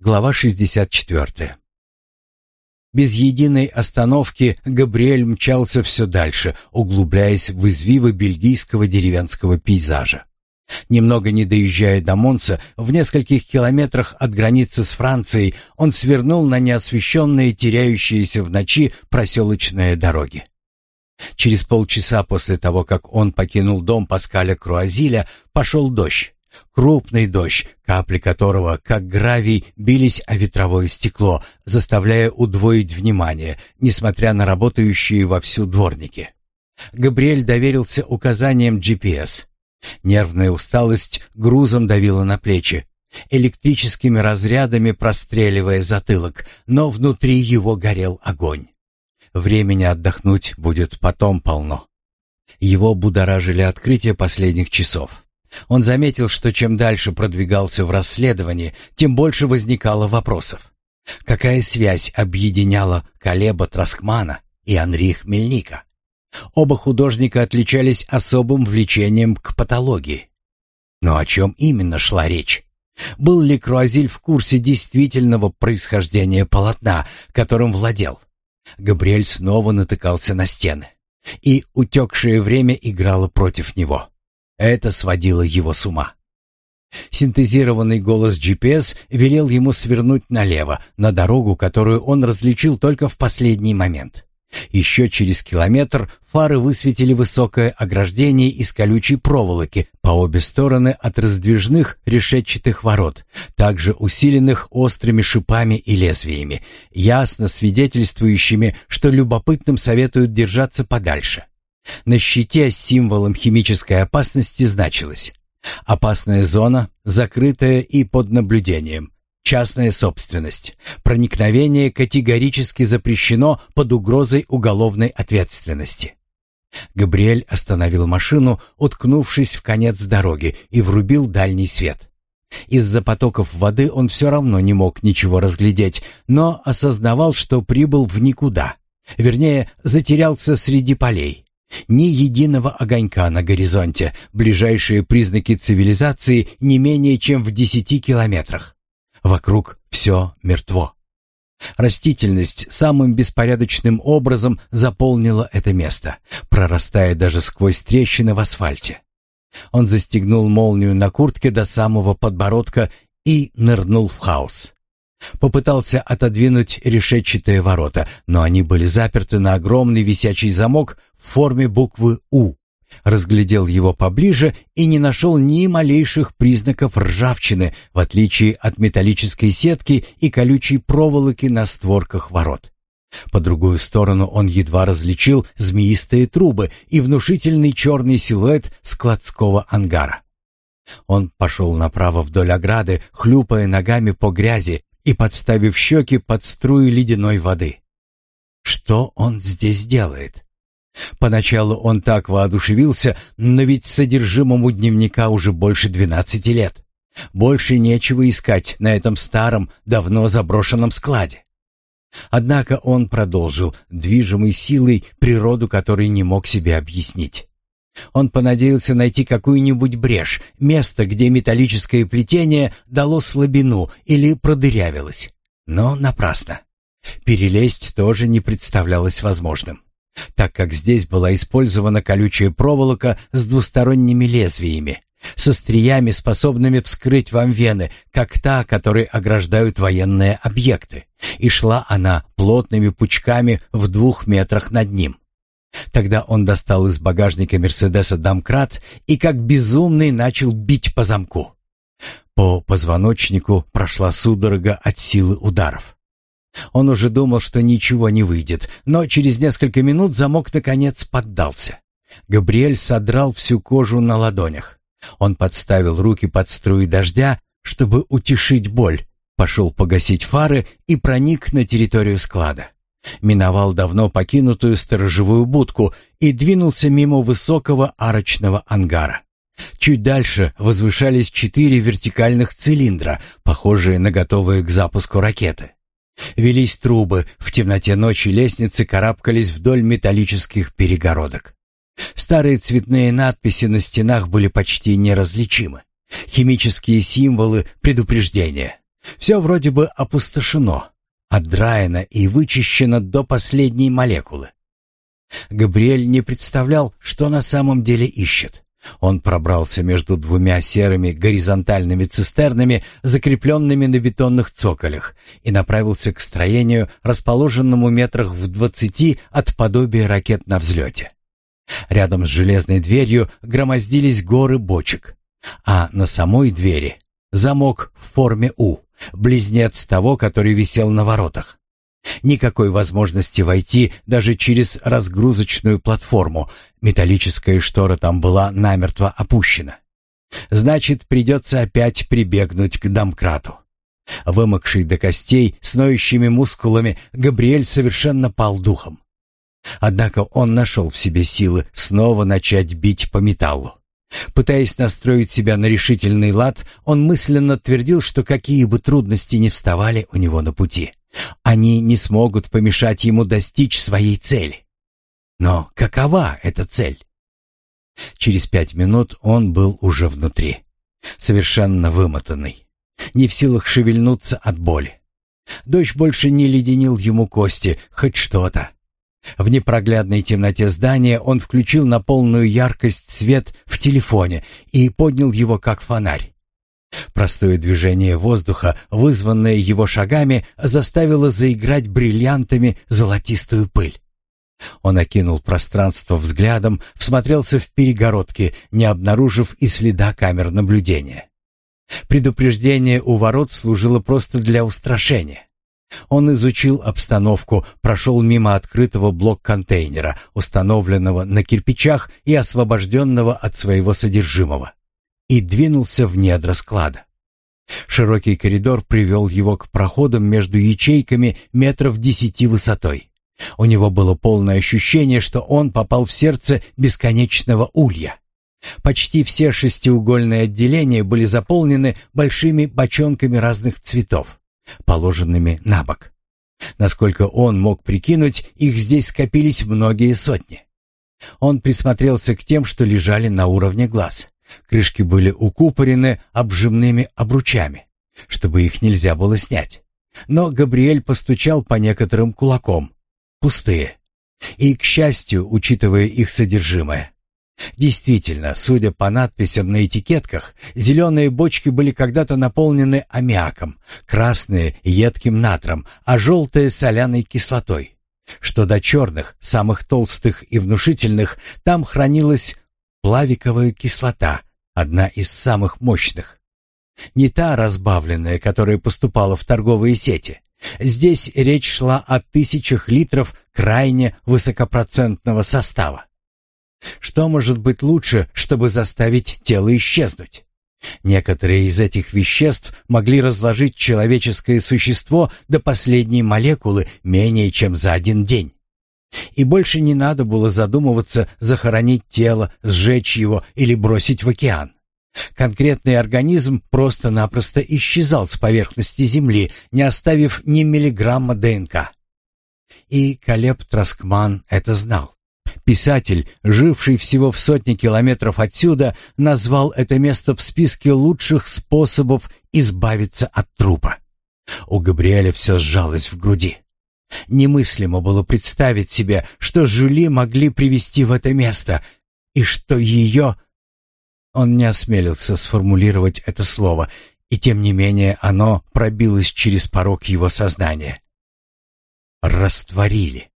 Глава 64. Без единой остановки Габриэль мчался все дальше, углубляясь в извивы бельгийского деревенского пейзажа. Немного не доезжая до Монса, в нескольких километрах от границы с Францией, он свернул на неосвещенные, теряющиеся в ночи проселочные дороги. Через полчаса после того, как он покинул дом Паскаля Круазиля, пошел дождь крупный дождь, капли которого, как гравий, бились о ветровое стекло, заставляя удвоить внимание, несмотря на работающие вовсю дворники. Габриэль доверился указаниям GPS. Нервная усталость грузом давила на плечи, электрическими разрядами простреливая затылок, но внутри его горел огонь. Времени отдохнуть будет потом полно. Его будоражили открытия последних часов. Он заметил, что чем дальше продвигался в расследовании, тем больше возникало вопросов. Какая связь объединяла Калеба Троскмана и Анри Хмельника? Оба художника отличались особым влечением к патологии. Но о чем именно шла речь? Был ли Круазиль в курсе действительного происхождения полотна, которым владел? Габриэль снова натыкался на стены, и утекшее время играло против него. Это сводило его с ума. Синтезированный голос GPS велел ему свернуть налево, на дорогу, которую он различил только в последний момент. Еще через километр фары высветили высокое ограждение из колючей проволоки по обе стороны от раздвижных решетчатых ворот, также усиленных острыми шипами и лезвиями, ясно свидетельствующими, что любопытным советуют держаться подальше. На щите с символом химической опасности значилось «Опасная зона, закрытая и под наблюдением, частная собственность, проникновение категорически запрещено под угрозой уголовной ответственности». Габриэль остановил машину, уткнувшись в конец дороги, и врубил дальний свет. Из-за потоков воды он все равно не мог ничего разглядеть, но осознавал, что прибыл в никуда. Вернее, затерялся среди полей. Ни единого огонька на горизонте, ближайшие признаки цивилизации не менее чем в десяти километрах. Вокруг все мертво. Растительность самым беспорядочным образом заполнила это место, прорастая даже сквозь трещины в асфальте. Он застегнул молнию на куртке до самого подбородка и нырнул в хаос. Попытался отодвинуть решетчатые ворота, но они были заперты на огромный висячий замок в форме буквы «У». Разглядел его поближе и не нашел ни малейших признаков ржавчины, в отличие от металлической сетки и колючей проволоки на створках ворот. По другую сторону он едва различил змеистые трубы и внушительный черный силуэт складского ангара. Он пошел направо вдоль ограды, хлюпая ногами по грязи, и подставив щеки под струи ледяной воды. Что он здесь делает? Поначалу он так воодушевился, но ведь содержимому дневника уже больше 12 лет. Больше нечего искать на этом старом, давно заброшенном складе. Однако он продолжил, движимый силой, природу которой не мог себе объяснить. Он понадеялся найти какую-нибудь брешь, место, где металлическое плетение дало слабину или продырявилось. Но напрасно. Перелезть тоже не представлялось возможным, так как здесь была использована колючая проволока с двусторонними лезвиями, со стриями, способными вскрыть вам вены, как та, которой ограждают военные объекты, и шла она плотными пучками в двух метрах над ним. Тогда он достал из багажника Мерседеса домкрат и как безумный начал бить по замку. По позвоночнику прошла судорога от силы ударов. Он уже думал, что ничего не выйдет, но через несколько минут замок наконец поддался. Габриэль содрал всю кожу на ладонях. Он подставил руки под струи дождя, чтобы утешить боль, пошел погасить фары и проник на территорию склада миновал давно покинутую сторожевую будку и двинулся мимо высокого арочного ангара. Чуть дальше возвышались четыре вертикальных цилиндра, похожие на готовые к запуску ракеты. Велись трубы, в темноте ночи лестницы карабкались вдоль металлических перегородок. Старые цветные надписи на стенах были почти неразличимы. Химические символы предупреждения. Все вроде бы опустошено, отдраена и вычищена до последней молекулы. Габриэль не представлял, что на самом деле ищет. Он пробрался между двумя серыми горизонтальными цистернами, закрепленными на бетонных цоколях, и направился к строению, расположенному метрах в двадцати от подобия ракет на взлете. Рядом с железной дверью громоздились горы бочек, а на самой двери замок в форме «У» близнец того, который висел на воротах. Никакой возможности войти даже через разгрузочную платформу. Металлическая штора там была намертво опущена. Значит, придется опять прибегнуть к домкрату. Вымокший до костей, с ноющими мускулами, Габриэль совершенно пал духом. Однако он нашел в себе силы снова начать бить по металлу. Пытаясь настроить себя на решительный лад, он мысленно твердил, что какие бы трудности ни вставали у него на пути, они не смогут помешать ему достичь своей цели. Но какова эта цель? Через пять минут он был уже внутри, совершенно вымотанный, не в силах шевельнуться от боли. Дождь больше не леденил ему кости, хоть что-то. В непроглядной темноте здания он включил на полную яркость свет в телефоне и поднял его как фонарь. Простое движение воздуха, вызванное его шагами, заставило заиграть бриллиантами золотистую пыль. Он окинул пространство взглядом, всмотрелся в перегородки, не обнаружив и следа камер наблюдения. Предупреждение у ворот служило просто для устрашения. Он изучил обстановку, прошел мимо открытого блок-контейнера, установленного на кирпичах и освобожденного от своего содержимого, и двинулся в недра склада. Широкий коридор привел его к проходам между ячейками метров десяти высотой. У него было полное ощущение, что он попал в сердце бесконечного улья. Почти все шестиугольные отделения были заполнены большими бочонками разных цветов положенными на бок. Насколько он мог прикинуть, их здесь скопились многие сотни. Он присмотрелся к тем, что лежали на уровне глаз. Крышки были укупорены обжимными обручами, чтобы их нельзя было снять. Но Габриэль постучал по некоторым кулаком. Пустые. И, к счастью, учитывая их содержимое, Действительно, судя по надписям на этикетках, зеленые бочки были когда-то наполнены аммиаком, красные — едким натром, а желтые — соляной кислотой. Что до черных, самых толстых и внушительных, там хранилась плавиковая кислота, одна из самых мощных. Не та разбавленная, которая поступала в торговые сети. Здесь речь шла о тысячах литров крайне высокопроцентного состава. Что может быть лучше, чтобы заставить тело исчезнуть? Некоторые из этих веществ могли разложить человеческое существо до последней молекулы менее чем за один день. И больше не надо было задумываться захоронить тело, сжечь его или бросить в океан. Конкретный организм просто-напросто исчезал с поверхности Земли, не оставив ни миллиграмма ДНК. И Калеб Троскман это знал. Писатель, живший всего в сотне километров отсюда, назвал это место в списке лучших способов избавиться от трупа. У Габриэля все сжалось в груди. Немыслимо было представить себе, что Жюли могли привести в это место, и что ее... Он не осмелился сформулировать это слово, и тем не менее оно пробилось через порог его сознания. Растворили.